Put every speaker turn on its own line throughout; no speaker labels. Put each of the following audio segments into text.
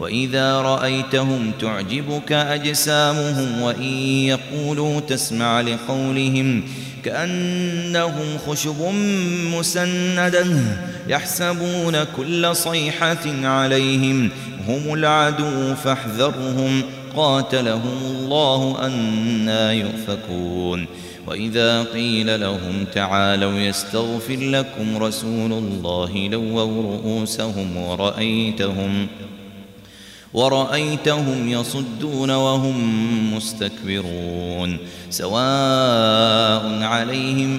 وإذا رأيتهم تعجبك أجسامهم وإن يقولوا تسمع لقولهم كأنهم خشب مسندة يحسبون كل صيحة عليهم هم العدو فاحذرهم قاتلهم الله أنا يؤفكون وإذا قيل لهم تعالوا يستغفر لكم رسول الله لووا رؤوسهم ورأيتهم ورأيتهم ورأيتهم يصدون وهم مستكبرون سواء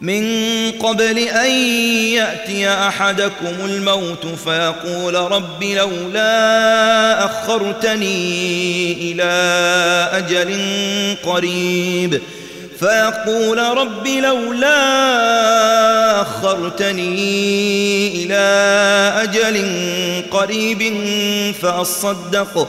من قبل أن يأتي أحدكم الموت فيقول رب لولا أخرتني إلى أجل قريب فيقول رب لولا أخرتني إلى أجل قريب فأصدق فأصدق